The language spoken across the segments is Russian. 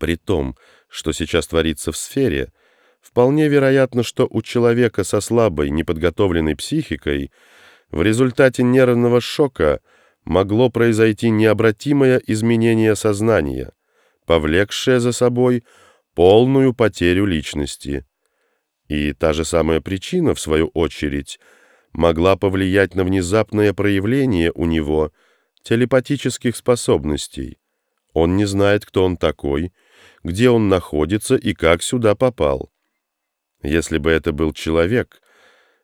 При том, что сейчас творится в сфере, вполне вероятно, что у человека со слабой, неподготовленной психикой в результате нервного шока могло произойти необратимое изменение сознания, повлекшее за собой полную потерю личности. И та же самая причина, в свою очередь, могла повлиять на внезапное проявление у него телепатических способностей. Он не знает, кто он такой, где он находится и как сюда попал. Если бы это был человек,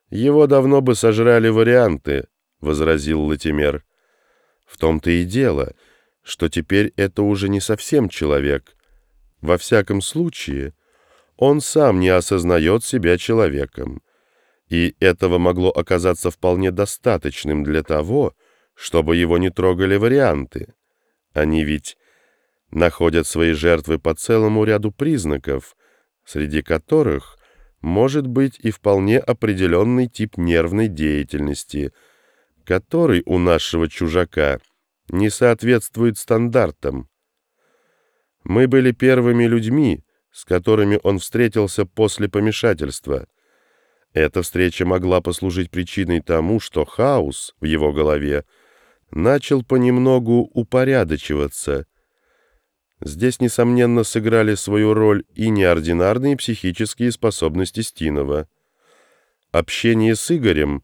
его давно бы сожрали варианты, — возразил Латимер. В том-то и дело, что теперь это уже не совсем человек. Во всяком случае, он сам не осознает себя человеком. И этого могло оказаться вполне достаточным для того, чтобы его не трогали варианты. Они ведь находят свои жертвы по целому ряду признаков, среди которых может быть и вполне определенный тип нервной деятельности, который у нашего чужака не соответствует стандартам. Мы были первыми людьми, с которыми он встретился после помешательства. Эта встреча могла послужить причиной тому, что хаос в его голове начал понемногу упорядочиваться – Здесь, несомненно, сыграли свою роль и неординарные психические способности Стинова. Общение с Игорем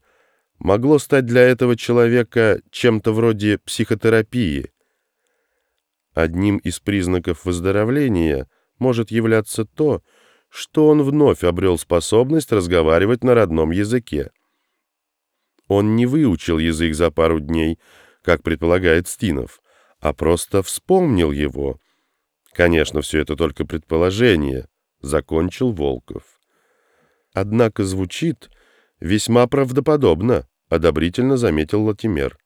могло стать для этого человека чем-то вроде психотерапии. Одним из признаков выздоровления может являться то, что он вновь обрел способность разговаривать на родном языке. Он не выучил язык за пару дней, как предполагает Стинов, а просто вспомнил его – Конечно, все это только предположение, закончил Волков. Однако звучит весьма правдоподобно, одобрительно заметил Латимер.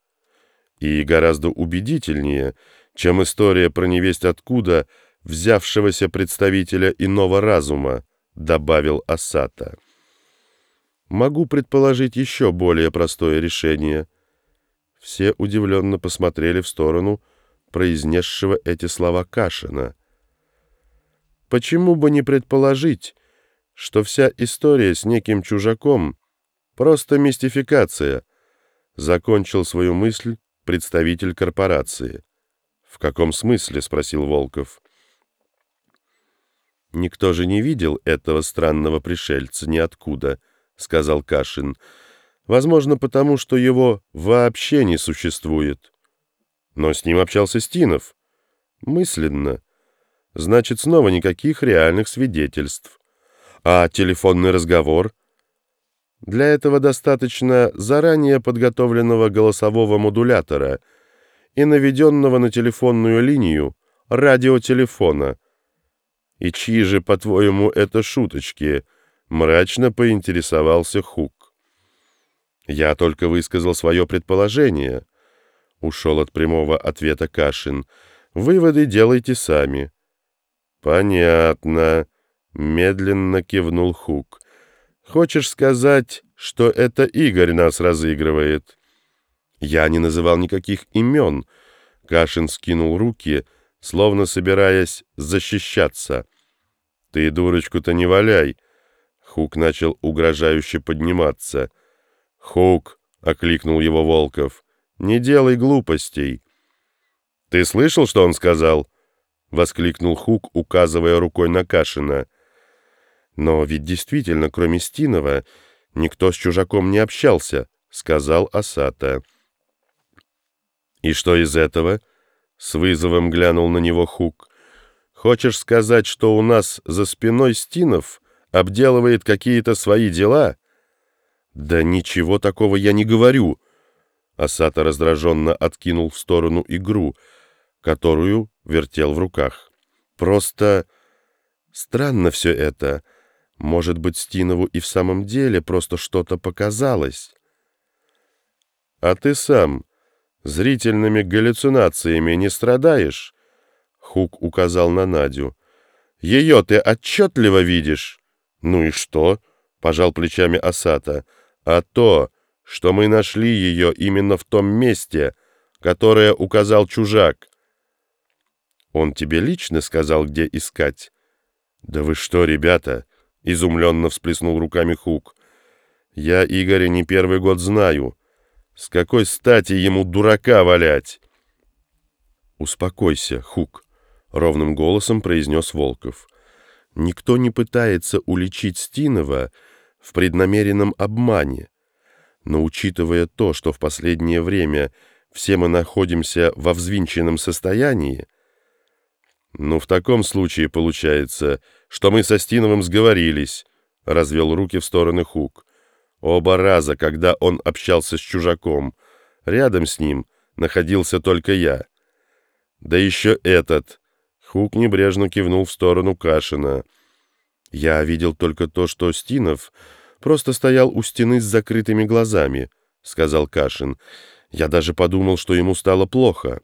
И гораздо убедительнее, чем история про невесть откуда взявшегося представителя иного разума, добавил Асата. Могу предположить еще более простое решение. Все удивленно посмотрели в сторону произнесшего эти слова Кашина. Почему бы не предположить, что вся история с неким чужаком — просто мистификация, закончил свою мысль представитель корпорации. «В каком смысле?» — спросил Волков. «Никто же не видел этого странного пришельца ниоткуда», — сказал Кашин. «Возможно, потому что его вообще не существует». Но с ним общался Стинов. Мысленно. Значит, снова никаких реальных свидетельств. А телефонный разговор? Для этого достаточно заранее подготовленного голосового модулятора и наведенного на телефонную линию радиотелефона. И чьи же, по-твоему, это шуточки? Мрачно поинтересовался Хук. Я только высказал свое предположение. Ушел от прямого ответа Кашин. Выводы делайте сами. Понятно. Медленно кивнул Хук. Хочешь сказать, что это Игорь нас разыгрывает? Я не называл никаких имен. Кашин скинул руки, словно собираясь защищаться. Ты дурочку-то не валяй. Хук начал угрожающе подниматься. «Хук!» — окликнул его Волков. Не делай глупостей. Ты слышал, что он сказал? Воскликнул Хук, указывая рукой на Кашина. Но ведь действительно, кроме Стинова, никто с чужаком не общался, сказал Асата. И что из этого? С вызовом глянул на него Хук. Хочешь сказать, что у нас за спиной Стинов обделывает какие-то свои дела? Да ничего такого я не говорю, Асата раздраженно откинул в сторону игру, которую вертел в руках. «Просто странно все это. Может быть, Стинову и в самом деле просто что-то показалось». «А ты сам зрительными галлюцинациями не страдаешь?» Хук указал на Надю. «Ее ты отчетливо видишь?» «Ну и что?» — пожал плечами Асата. «А то, что мы нашли ее именно в том месте, которое указал чужак. Он тебе лично сказал, где искать?» «Да вы что, ребята?» — изумленно всплеснул руками Хук. «Я Игоря не первый год знаю. С какой стати ему дурака валять?» «Успокойся, Хук», — ровным голосом произнес Волков. «Никто не пытается уличить Стинова в преднамеренном обмане. Но учитывая то, что в последнее время все мы находимся во взвинченном состоянии, ну, в таком случае получается, что мы со Стиновым сговорились, — развел руки в стороны Хук. Оба раза, когда он общался с чужаком, рядом с ним находился только я. Да еще этот. Хук небрежно кивнул в сторону Кашина. Я видел только то, что Стинов просто стоял у стены с закрытыми глазами, — сказал Кашин. Я даже подумал, что ему стало плохо.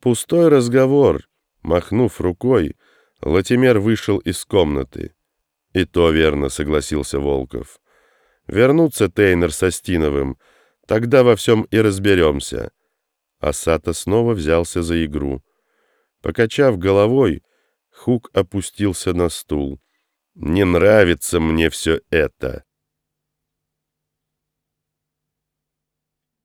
Пустой разговор. Махнув рукой, Латимер вышел из комнаты. И то верно, согласился Волков. Вернуться Тейнер со Стиновым, тогда во всем и разберемся. Асата снова взялся за игру. Покачав головой, Хук опустился на стул. «Не нравится мне все это!»